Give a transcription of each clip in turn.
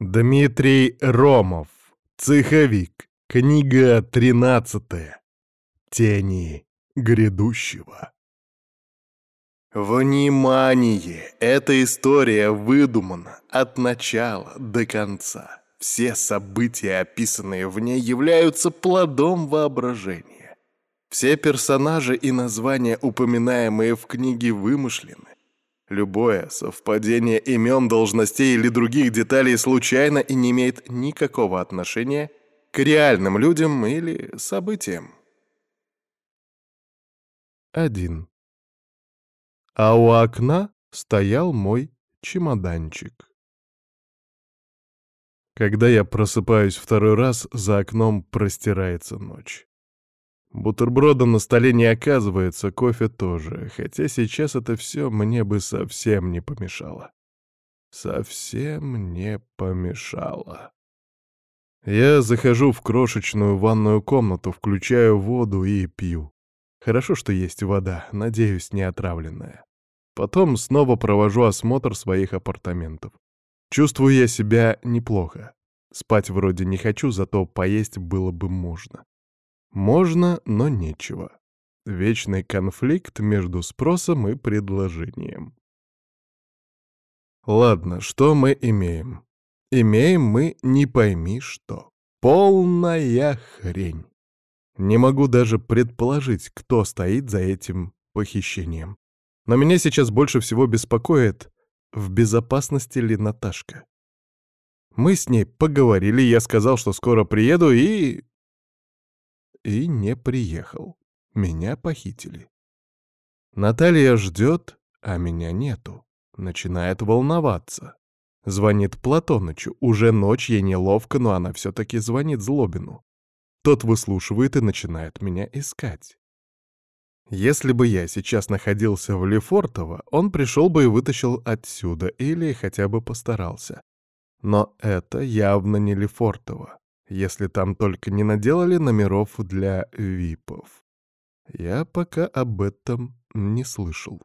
Дмитрий Ромов. Цеховик. Книга тринадцатая. Тени грядущего. Внимание! Эта история выдумана от начала до конца. Все события, описанные в ней, являются плодом воображения. Все персонажи и названия, упоминаемые в книге, вымышлены. Любое совпадение имен, должностей или других деталей случайно и не имеет никакого отношения к реальным людям или событиям. 1. А у окна стоял мой чемоданчик. Когда я просыпаюсь второй раз, за окном простирается ночь. Бутерброда на столе не оказывается, кофе тоже, хотя сейчас это все мне бы совсем не помешало. Совсем не помешало. Я захожу в крошечную ванную комнату, включаю воду и пью. Хорошо, что есть вода, надеюсь, не отравленная. Потом снова провожу осмотр своих апартаментов. Чувствую я себя неплохо. Спать вроде не хочу, зато поесть было бы можно. Можно, но нечего. Вечный конфликт между спросом и предложением. Ладно, что мы имеем? Имеем мы не пойми что. Полная хрень. Не могу даже предположить, кто стоит за этим похищением. Но меня сейчас больше всего беспокоит, в безопасности ли Наташка. Мы с ней поговорили, я сказал, что скоро приеду, и и не приехал. Меня похитили. Наталья ждет, а меня нету. Начинает волноваться. Звонит Платонычу. Уже ночь, ей неловко, но она все-таки звонит Злобину. Тот выслушивает и начинает меня искать. Если бы я сейчас находился в Лефортово, он пришел бы и вытащил отсюда, или хотя бы постарался. Но это явно не Лефортово если там только не наделали номеров для випов. Я пока об этом не слышал.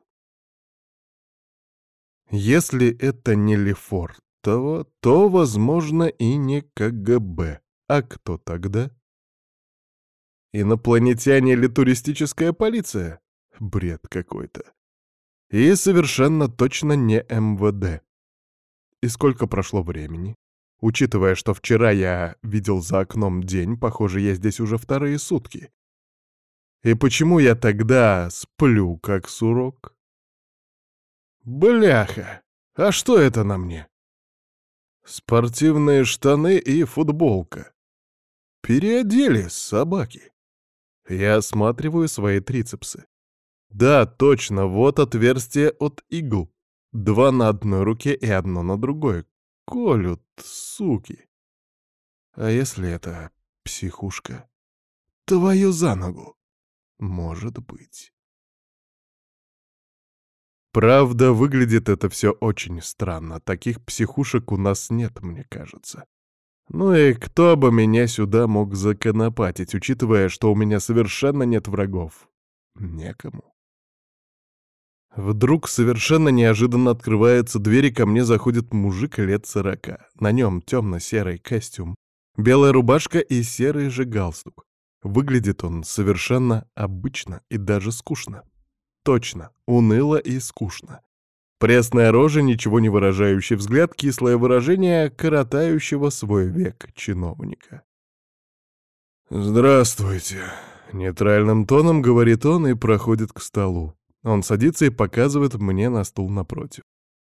Если это не Лефортово, то, возможно, и не КГБ. А кто тогда? Инопланетяне или туристическая полиция? Бред какой-то. И совершенно точно не МВД. И сколько прошло времени? Учитывая, что вчера я видел за окном день, похоже, я здесь уже вторые сутки. И почему я тогда сплю, как сурок? Бляха! А что это на мне? Спортивные штаны и футболка. Переодели собаки. Я осматриваю свои трицепсы. Да, точно, вот отверстие от игл. Два на одной руке и одно на другой колют, суки. А если это психушка? Твою за ногу. Может быть. Правда, выглядит это все очень странно. Таких психушек у нас нет, мне кажется. Ну и кто бы меня сюда мог законопатить, учитывая, что у меня совершенно нет врагов? Некому. Вдруг совершенно неожиданно открывается дверь, и ко мне заходит мужик лет сорока. На нем темно-серый костюм, белая рубашка и серый же галстук. Выглядит он совершенно обычно и даже скучно. Точно, уныло и скучно. Пресная рожа, ничего не выражающий взгляд, кислое выражение коротающего свой век чиновника. «Здравствуйте», — нейтральным тоном говорит он и проходит к столу. Он садится и показывает мне на стул напротив.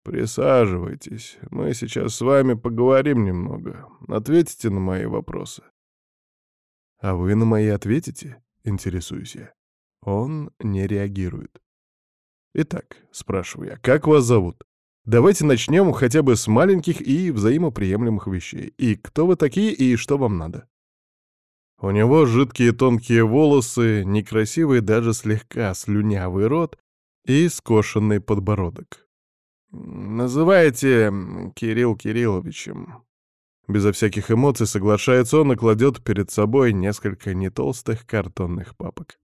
«Присаживайтесь. Мы сейчас с вами поговорим немного. Ответите на мои вопросы». «А вы на мои ответите?» — интересуюсь я. Он не реагирует. «Итак», — спрашиваю я, — «как вас зовут? Давайте начнем хотя бы с маленьких и взаимоприемлемых вещей. И кто вы такие, и что вам надо?» У него жидкие тонкие волосы, некрасивый даже слегка слюнявый рот и скошенный подбородок. «Называйте Кирилл Кирилловичем». Безо всяких эмоций соглашается он и кладет перед собой несколько нетолстых картонных папок.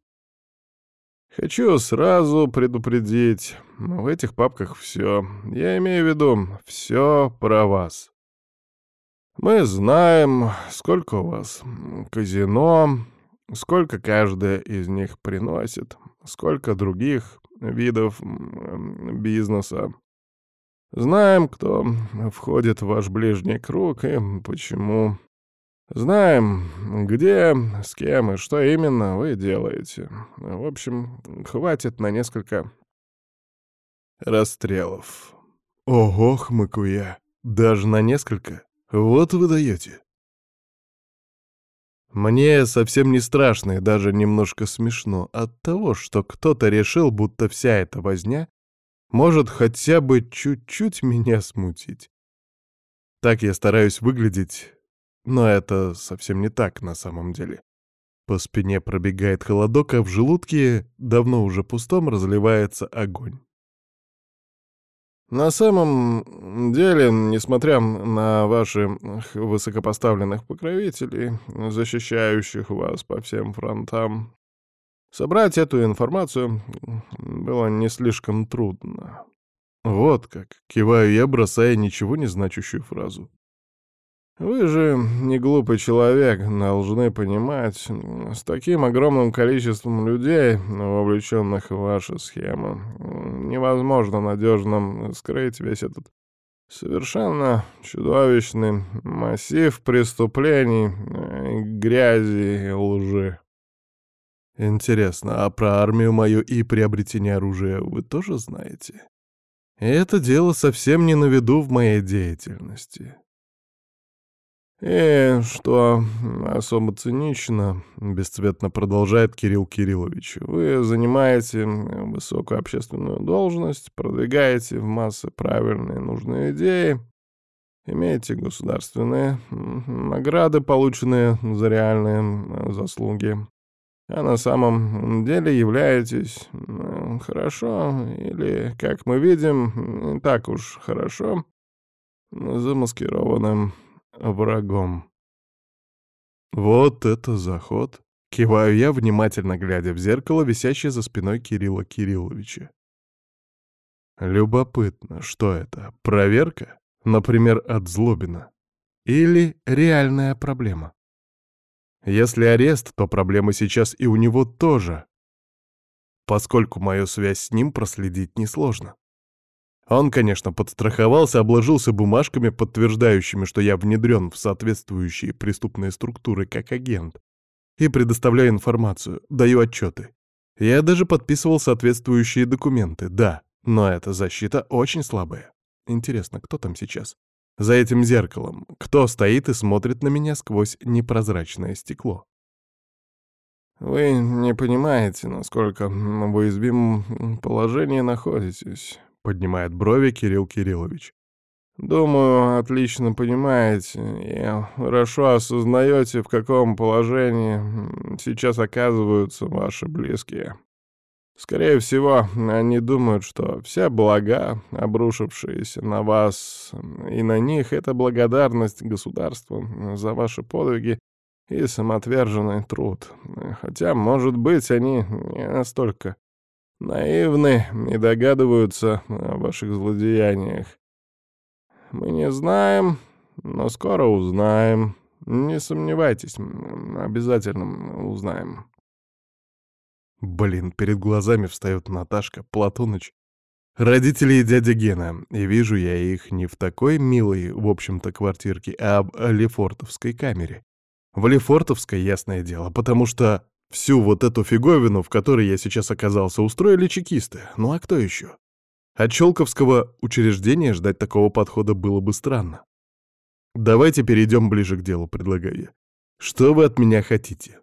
Хочу сразу предупредить, в этих папках все. Я имею в виду все про вас. Мы знаем, сколько у вас казино, сколько каждая из них приносит, сколько других видов бизнеса. Знаем, кто входит в ваш ближний круг и почему. Знаем, где, с кем и что именно вы делаете. В общем, хватит на несколько расстрелов. Ого, хмыку я, даже на несколько? Вот вы даете. Мне совсем не страшно и даже немножко смешно от того, что кто-то решил, будто вся эта возня может хотя бы чуть-чуть меня смутить. Так я стараюсь выглядеть, но это совсем не так на самом деле. По спине пробегает холодок, а в желудке, давно уже пустом, разливается огонь. На самом деле, несмотря на ваших высокопоставленных покровителей, защищающих вас по всем фронтам, собрать эту информацию было не слишком трудно. Вот как, киваю я, бросая ничего не значащую фразу. Вы же не глупый человек, должны понимать, с таким огромным количеством людей, вовлеченных в вашу схему, невозможно надежно скрыть весь этот совершенно чудовищный массив преступлений, грязи и лжи. Интересно, а про армию мою и приобретение оружия вы тоже знаете? это дело совсем не на виду в моей деятельности. «И что особо цинично», — бесцветно продолжает Кирилл Кириллович, «вы занимаете высокую общественную должность, продвигаете в массы правильные нужные идеи, имеете государственные награды, полученные за реальные заслуги, а на самом деле являетесь хорошо или, как мы видим, не так уж хорошо замаскированным врагом. Вот это заход. Киваю я, внимательно глядя в зеркало, висящее за спиной Кирилла Кирилловича. Любопытно, что это? Проверка? Например, от Злобина? Или реальная проблема? Если арест, то проблема сейчас и у него тоже, поскольку мою связь с ним проследить несложно. Он, конечно, подстраховался, обложился бумажками, подтверждающими, что я внедрен в соответствующие преступные структуры как агент. И предоставляю информацию, даю отчеты. Я даже подписывал соответствующие документы, да, но эта защита очень слабая. Интересно, кто там сейчас? За этим зеркалом. Кто стоит и смотрит на меня сквозь непрозрачное стекло? Вы не понимаете, насколько в уязвимом положении находитесь. Поднимает брови Кирилл Кириллович. Думаю, отлично понимаете и хорошо осознаете, в каком положении сейчас оказываются ваши близкие. Скорее всего, они думают, что вся блага, обрушившиеся на вас и на них, — это благодарность государству за ваши подвиги и самоотверженный труд. Хотя, может быть, они не настолько наивны и догадываются о ваших злодеяниях. Мы не знаем, но скоро узнаем. Не сомневайтесь, обязательно узнаем. Блин, перед глазами встает Наташка, Платоныч, родители и дядя Гена, и вижу я их не в такой милой, в общем-то, квартирке, а в Лефортовской камере. В Лефортовской, ясное дело, потому что Всю вот эту фиговину, в которой я сейчас оказался, устроили чекисты. Ну а кто еще? От Челковского учреждения ждать такого подхода было бы странно. Давайте перейдем ближе к делу, предлагаю я. Что вы от меня хотите?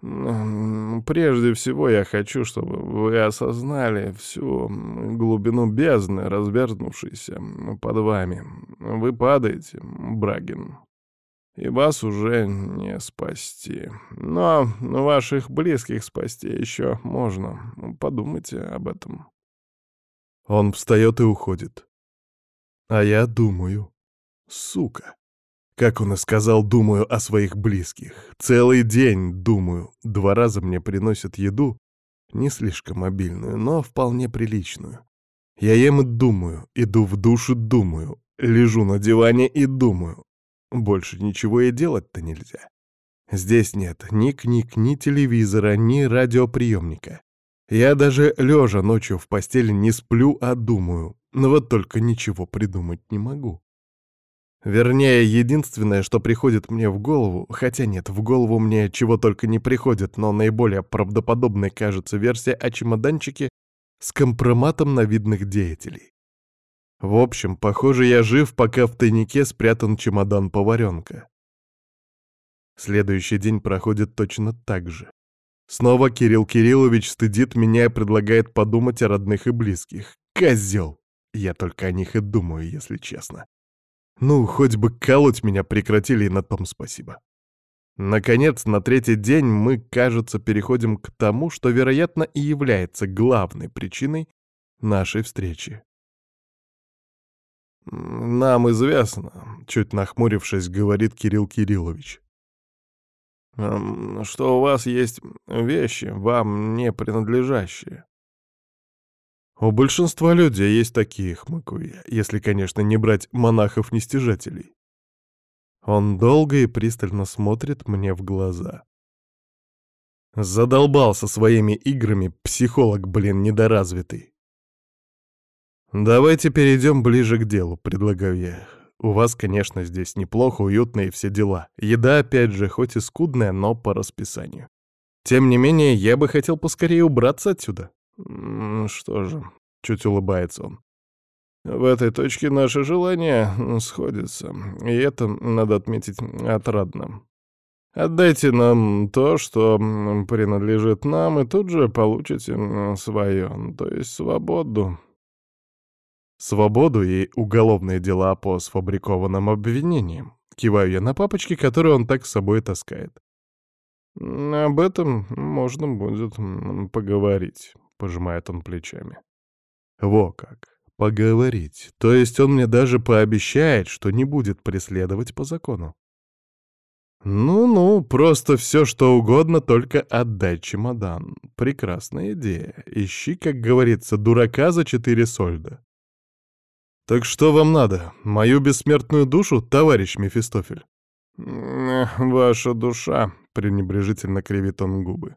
Прежде всего я хочу, чтобы вы осознали всю глубину бездны, развернувшейся под вами. Вы падаете, Брагин и вас уже не спасти. Но ваших близких спасти еще можно. Подумайте об этом. Он встает и уходит. А я думаю. Сука. Как он и сказал, думаю о своих близких. Целый день думаю. Два раза мне приносят еду, не слишком обильную, но вполне приличную. Я ем и думаю, иду в душ и думаю, лежу на диване и думаю. Больше ничего и делать-то нельзя. Здесь нет ни книг, ни телевизора, ни радиоприемника. Я даже лежа ночью в постели не сплю, а думаю. Но вот только ничего придумать не могу. Вернее, единственное, что приходит мне в голову, хотя нет, в голову мне чего только не приходит, но наиболее правдоподобной кажется версия о чемоданчике с компроматом на видных деятелей. В общем, похоже, я жив, пока в тайнике спрятан чемодан поваренка. Следующий день проходит точно так же. Снова Кирилл Кириллович стыдит меня и предлагает подумать о родных и близких. Козел! Я только о них и думаю, если честно. Ну, хоть бы колоть меня прекратили, и на том спасибо. Наконец, на третий день мы, кажется, переходим к тому, что, вероятно, и является главной причиной нашей встречи. «Нам известно», — чуть нахмурившись, говорит Кирилл Кириллович, что у вас есть вещи, вам не принадлежащие. У большинства людей есть такие, хмыкаю если, конечно, не брать монахов-нестяжателей. Он долго и пристально смотрит мне в глаза. Задолбался своими играми психолог, блин, недоразвитый. «Давайте перейдем ближе к делу», — предлагаю я. У вас, конечно, здесь неплохо, уютно и все дела. Еда, опять же, хоть и скудная, но по расписанию. Тем не менее, я бы хотел поскорее убраться отсюда. Что же, чуть улыбается он. В этой точке наши желания сходятся, и это, надо отметить, отрадно. Отдайте нам то, что принадлежит нам, и тут же получите свое, то есть свободу. Свободу и уголовные дела по сфабрикованным обвинениям. Киваю я на папочке, которые он так с собой таскает. «Об этом можно будет поговорить», — пожимает он плечами. «Во как, поговорить. То есть он мне даже пообещает, что не будет преследовать по закону». «Ну-ну, просто все что угодно, только отдай чемодан. Прекрасная идея. Ищи, как говорится, дурака за четыре сольда». «Так что вам надо? Мою бессмертную душу, товарищ Мефистофель?» «Ваша душа», — пренебрежительно кривит он губы.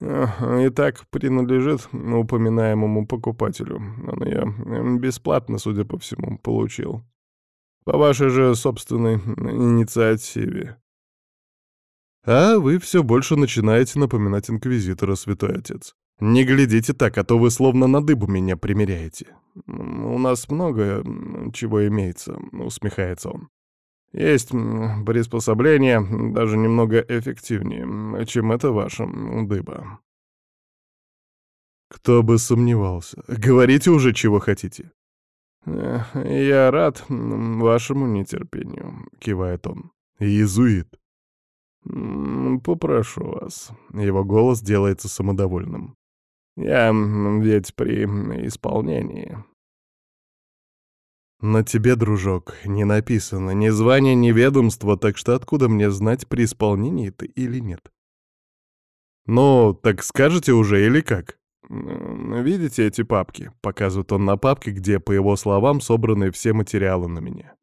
«И так принадлежит упоминаемому покупателю. Он ее бесплатно, судя по всему, получил. По вашей же собственной инициативе». «А вы все больше начинаете напоминать инквизитора, святой отец. Не глядите так, а то вы словно на дыбу меня примеряете. «У нас много чего имеется», — усмехается он. «Есть приспособление, даже немного эффективнее, чем это ваша дыба». «Кто бы сомневался. Говорите уже, чего хотите». «Я рад вашему нетерпению», — кивает он. «Иезуит». «Попрошу вас». Его голос делается самодовольным. Я ведь при исполнении. На тебе, дружок, не написано ни звания, ни ведомства, так что откуда мне знать, при исполнении ты или нет? Ну, так скажете уже или как? Видите эти папки? Показывает он на папке, где, по его словам, собраны все материалы на меня.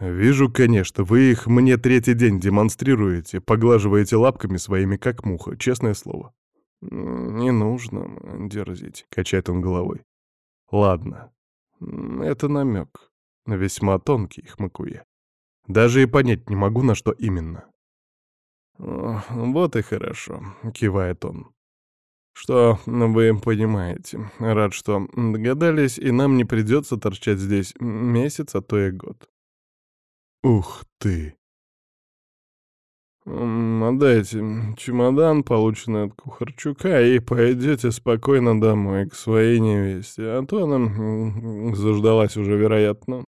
«Вижу, конечно, вы их мне третий день демонстрируете, поглаживаете лапками своими, как муха, честное слово. «Не нужно дерзить», — качает он головой. «Ладно, это намек. Весьма тонкий, хмыку я. Даже и понять не могу, на что именно». «Вот и хорошо», — кивает он. «Что вы понимаете. Рад, что догадались, и нам не придется торчать здесь месяц, а то и год». «Ух ты!» «Отдайте чемодан, полученный от Кухарчука, и пойдете спокойно домой, к своей невесте, а то она заждалась уже, вероятно».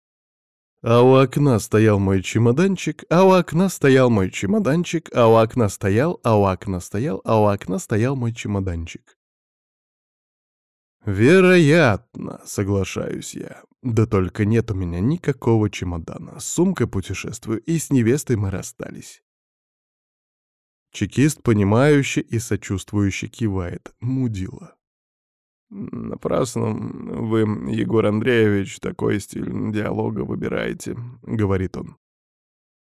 А у окна стоял мой чемоданчик, а у окна стоял мой чемоданчик, а у окна стоял, а у окна стоял, а у окна стоял мой чемоданчик. «Вероятно», — соглашаюсь я. «Да только нет у меня никакого чемодана. С сумкой путешествую, и с невестой мы расстались». Чекист, понимающе и сочувствующе кивает. Мудила. «Напрасно вы, Егор Андреевич, такой стиль диалога выбираете», — говорит он.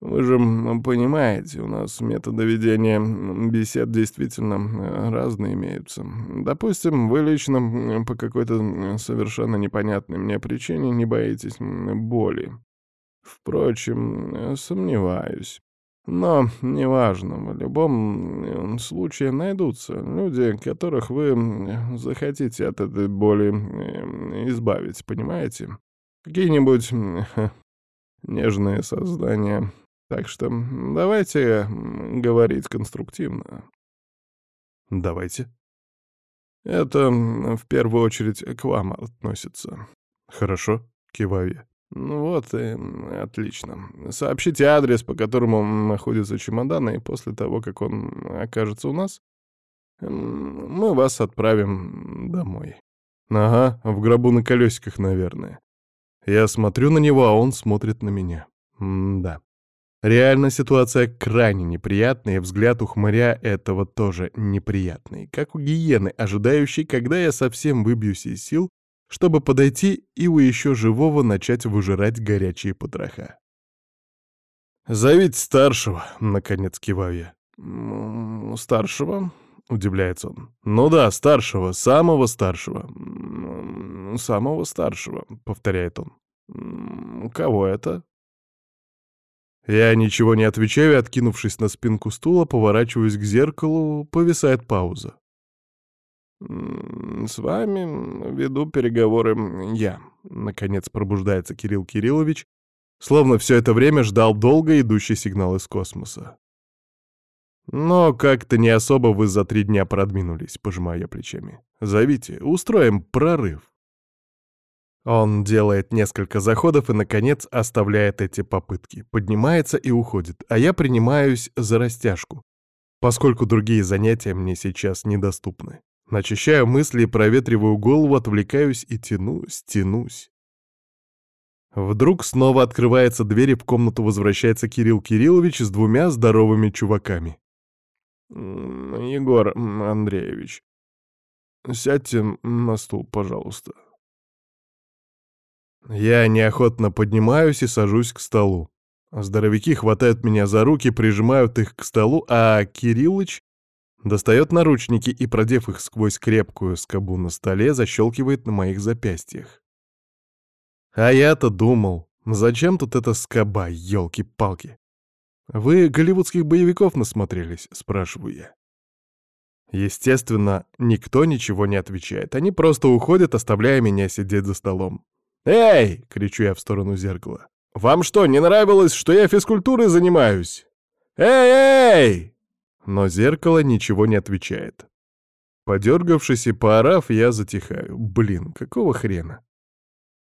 «Вы же понимаете, у нас методы ведения бесед действительно разные имеются. Допустим, вы лично по какой-то совершенно непонятной мне причине не боитесь боли. Впрочем, сомневаюсь. Но неважно, в любом случае найдутся люди, которых вы захотите от этой боли избавить, понимаете? Какие-нибудь нежные создания. Так что давайте говорить конструктивно. Давайте. Это в первую очередь к вам относится. Хорошо, киваю я. Ну вот и отлично. Сообщите адрес, по которому находится чемодан, и после того, как он окажется у нас, мы вас отправим домой. Ага, в гробу на колесиках, наверное. Я смотрю на него, а он смотрит на меня. М да. Реально ситуация крайне неприятная, и взгляд у хмыря этого тоже неприятный, как у гиены, ожидающей, когда я совсем выбьюсь из сил чтобы подойти и у еще живого начать выжирать горячие потроха. «Зовите старшего», — наконец киваю я. «Старшего?» — удивляется он. «Ну да, старшего, самого старшего». «Самого старшего», — повторяет он. «Кого это?» Я ничего не отвечаю, откинувшись на спинку стула, поворачиваюсь к зеркалу, повисает пауза. «С вами веду переговоры я», — наконец пробуждается Кирилл Кириллович, словно все это время ждал долго идущий сигнал из космоса. «Но как-то не особо вы за три дня продвинулись», — пожимая плечами. «Зовите, устроим прорыв». Он делает несколько заходов и, наконец, оставляет эти попытки, поднимается и уходит, а я принимаюсь за растяжку, поскольку другие занятия мне сейчас недоступны. Начищаю мысли, проветриваю голову, отвлекаюсь и тянусь, тянусь. Вдруг снова открывается дверь, и в комнату возвращается Кирилл Кириллович с двумя здоровыми чуваками. «Егор Андреевич, сядьте на стул, пожалуйста». Я неохотно поднимаюсь и сажусь к столу. Здоровяки хватают меня за руки, прижимают их к столу, а Кириллыч Достает наручники и, продев их сквозь крепкую скобу на столе, защелкивает на моих запястьях. А я-то думал, зачем тут эта скоба, елки-палки? Вы голливудских боевиков насмотрелись, спрашиваю я. Естественно, никто ничего не отвечает. Они просто уходят, оставляя меня сидеть за столом. «Эй!» — кричу я в сторону зеркала. «Вам что, не нравилось, что я физкультурой занимаюсь? Эй-эй!» Но зеркало ничего не отвечает. Подергавшись и поорав, я затихаю. Блин, какого хрена?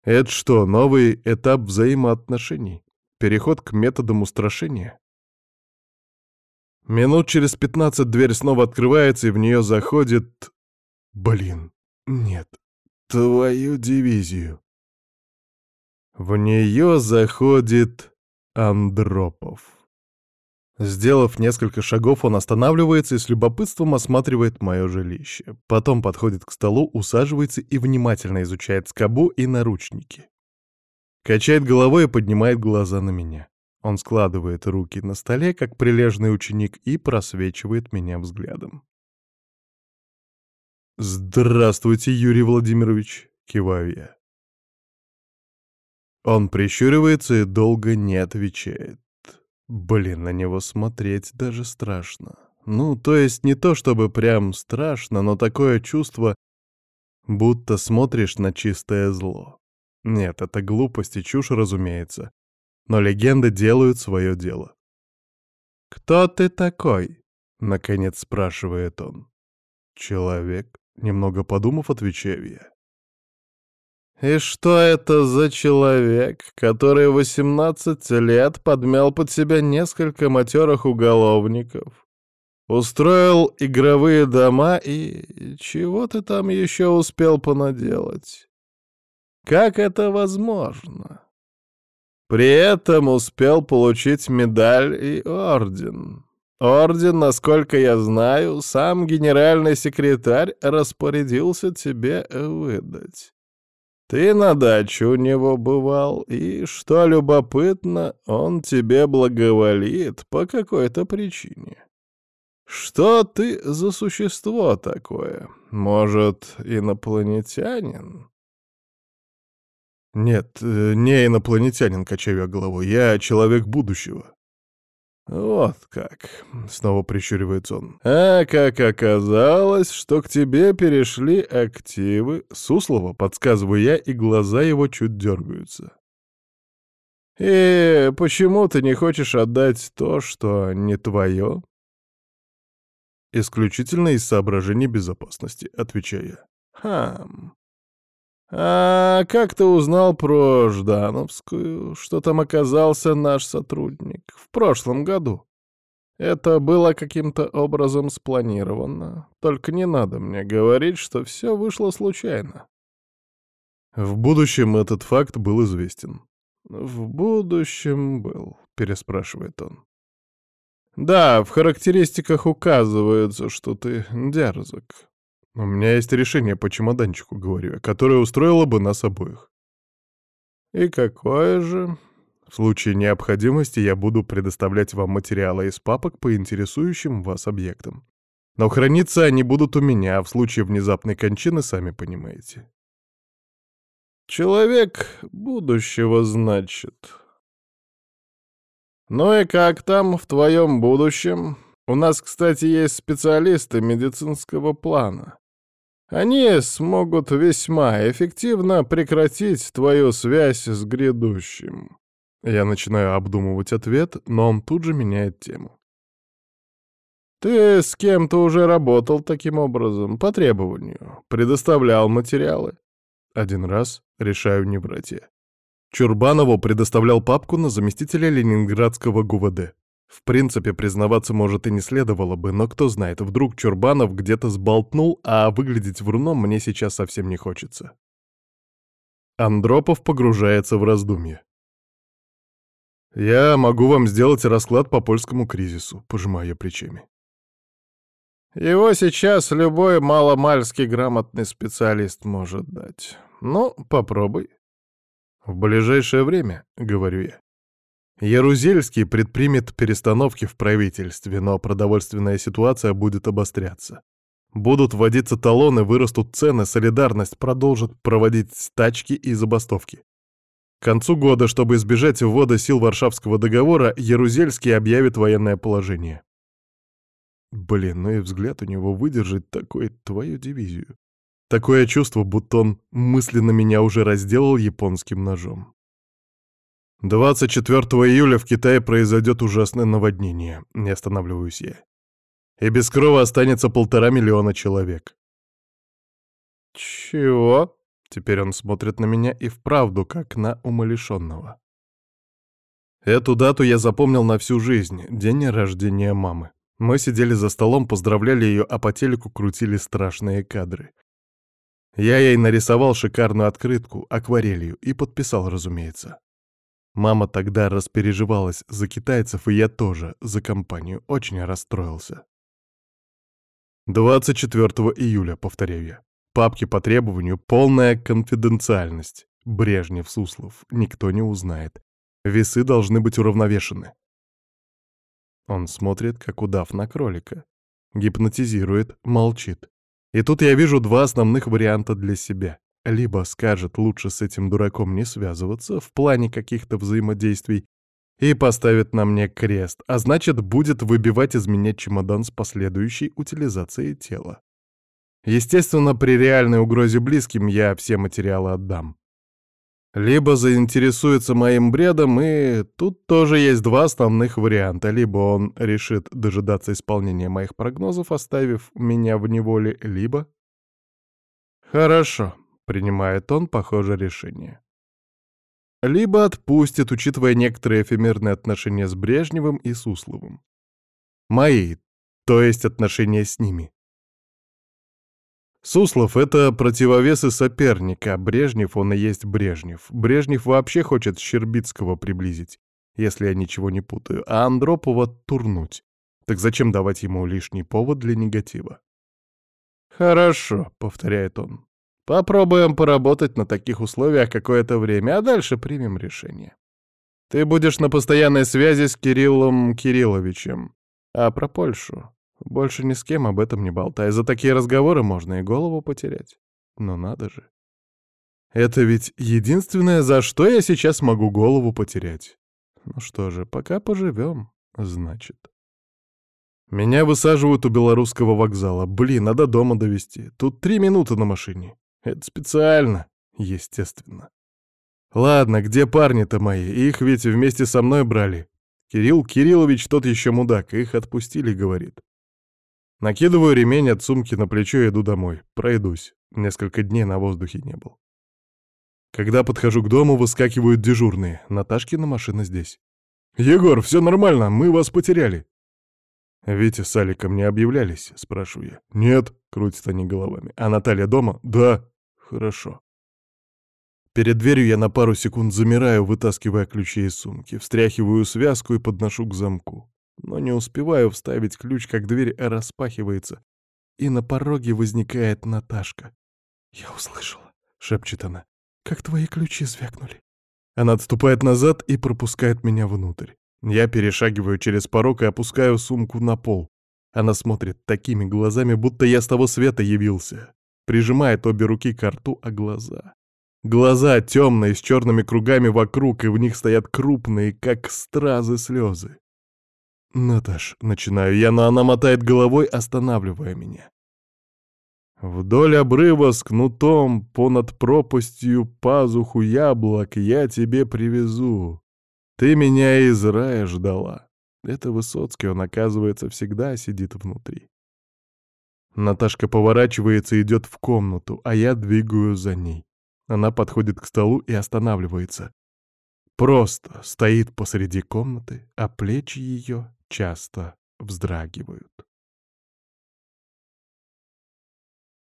Это что, новый этап взаимоотношений? Переход к методам устрашения? Минут через пятнадцать дверь снова открывается, и в нее заходит... Блин, нет, твою дивизию. В нее заходит Андропов. Сделав несколько шагов, он останавливается и с любопытством осматривает мое жилище. Потом подходит к столу, усаживается и внимательно изучает скобу и наручники. Качает головой и поднимает глаза на меня. Он складывает руки на столе, как прилежный ученик, и просвечивает меня взглядом. «Здравствуйте, Юрий Владимирович!» — киваю я. Он прищуривается и долго не отвечает. Блин, на него смотреть даже страшно. Ну, то есть не то чтобы прям страшно, но такое чувство, будто смотришь на чистое зло. Нет, это глупость и чушь, разумеется. Но легенды делают свое дело. «Кто ты такой?» — наконец спрашивает он. «Человек», — немного подумав, отвечаю я. И что это за человек, который 18 лет подмял под себя несколько матерых уголовников, устроил игровые дома и чего ты там еще успел понаделать? Как это возможно? При этом успел получить медаль и орден. Орден, насколько я знаю, сам генеральный секретарь распорядился тебе выдать. Ты на даче у него бывал, и, что любопытно, он тебе благоволит по какой-то причине. Что ты за существо такое? Может, инопланетянин? Нет, э, не инопланетянин, качаю я головой, я человек будущего. «Вот как», — снова прищуривается он. «А как оказалось, что к тебе перешли активы...» Суслова, подсказываю я, и глаза его чуть дергаются. «И почему ты не хочешь отдать то, что не твое?» «Исключительно из соображений безопасности», — отвечаю я. «Хм. А как ты узнал про Ждановскую, что там оказался наш сотрудник в прошлом году? Это было каким-то образом спланировано. Только не надо мне говорить, что все вышло случайно. В будущем этот факт был известен. «В будущем был», — переспрашивает он. «Да, в характеристиках указывается, что ты дерзок. У меня есть решение по чемоданчику, говорю я, которое устроило бы нас обоих. И какое же? В случае необходимости я буду предоставлять вам материалы из папок по интересующим вас объектам. Но храниться они будут у меня, а в случае внезапной кончины, сами понимаете. Человек будущего, значит. Ну и как там в твоем будущем? У нас, кстати, есть специалисты медицинского плана. Они смогут весьма эффективно прекратить твою связь с грядущим. Я начинаю обдумывать ответ, но он тут же меняет тему. Ты с кем-то уже работал таким образом, по требованию, предоставлял материалы. Один раз решаю не врать я. Чурбанову предоставлял папку на заместителя ленинградского ГУВД. В принципе, признаваться, может, и не следовало бы, но кто знает, вдруг Чурбанов где-то сболтнул, а выглядеть вруном мне сейчас совсем не хочется. Андропов погружается в раздумье. «Я могу вам сделать расклад по польскому кризису», — пожимаю я плечами. «Его сейчас любой маломальский грамотный специалист может дать. Ну, попробуй». «В ближайшее время», — говорю я. Ярузельский предпримет перестановки в правительстве, но продовольственная ситуация будет обостряться. Будут вводиться талоны, вырастут цены, солидарность продолжит проводить стачки и забастовки. К концу года, чтобы избежать ввода сил Варшавского договора, Ярузельский объявит военное положение. Блин, ну и взгляд у него выдержит такой твою дивизию. Такое чувство, будто он мысленно меня уже разделал японским ножом. 24 июля в Китае произойдет ужасное наводнение, не останавливаюсь я. И без крова останется полтора миллиона человек. Чего? Теперь он смотрит на меня и вправду, как на умалишенного. Эту дату я запомнил на всю жизнь, день рождения мамы. Мы сидели за столом, поздравляли ее, а по телеку крутили страшные кадры. Я ей нарисовал шикарную открытку, акварелью, и подписал, разумеется. Мама тогда распереживалась за китайцев, и я тоже за компанию очень расстроился. 24 июля, повторяю я. Папки по требованию, полная конфиденциальность. Брежнев, Суслов, никто не узнает. Весы должны быть уравновешены. Он смотрит, как удав на кролика. Гипнотизирует, молчит. И тут я вижу два основных варианта для себя. Либо скажет лучше с этим дураком не связываться в плане каких-то взаимодействий и поставит на мне крест, а значит, будет выбивать из меня чемодан с последующей утилизацией тела. Естественно, при реальной угрозе близким я все материалы отдам. Либо заинтересуется моим бредом, и тут тоже есть два основных варианта. Либо он решит дожидаться исполнения моих прогнозов, оставив меня в неволе, либо... Хорошо, принимает он, похоже, решение. Либо отпустит, учитывая некоторые эфемерные отношения с Брежневым и Сусловым. Мои, то есть отношения с ними. Суслов — это противовес и соперник, а Брежнев он и есть Брежнев. Брежнев вообще хочет Щербицкого приблизить, если я ничего не путаю, а Андропова турнуть. Так зачем давать ему лишний повод для негатива? «Хорошо», — повторяет он. «Попробуем поработать на таких условиях какое-то время, а дальше примем решение. Ты будешь на постоянной связи с Кириллом Кирилловичем. А про Польшу? Больше ни с кем об этом не болтай. За такие разговоры можно и голову потерять. Но надо же. Это ведь единственное, за что я сейчас могу голову потерять. Ну что же, пока поживем, значит. Меня высаживают у белорусского вокзала. Блин, надо дома довести. Тут три минуты на машине. Это специально, естественно. Ладно, где парни-то мои? Их ведь вместе со мной брали. Кирилл Кириллович тот еще мудак, их отпустили, говорит. Накидываю ремень от сумки на плечо и иду домой. Пройдусь. Несколько дней на воздухе не был. Когда подхожу к дому, выскакивают дежурные. Наташкина машина здесь. «Егор, все нормально, мы вас потеряли». «Витя с Аликом не объявлялись?» — спрашиваю я. «Нет», — крутят они головами. «А Наталья дома?» «Да». «Хорошо». Перед дверью я на пару секунд замираю, вытаскивая ключи из сумки, встряхиваю связку и подношу к замку. Но не успеваю вставить ключ, как дверь распахивается, и на пороге возникает Наташка. «Я услышала», — шепчет она, — «как твои ключи звякнули». Она отступает назад и пропускает меня внутрь. Я перешагиваю через порог и опускаю сумку на пол. Она смотрит такими глазами, будто я с того света явился. Прижимает обе руки к рту, а глаза... Глаза темные, с черными кругами вокруг, и в них стоят крупные, как стразы, слезы. «Наташ», — начинаю я, но она мотает головой, останавливая меня. Вдоль обрыва с кнутом, понад пропастью пазуху яблок я тебе привезу. Ты меня из рая ждала. Это Высоцкий, он, оказывается, всегда сидит внутри. Наташка поворачивается и идет в комнату, а я двигаю за ней. Она подходит к столу и останавливается. Просто стоит посреди комнаты, а плечи ее часто вздрагивают.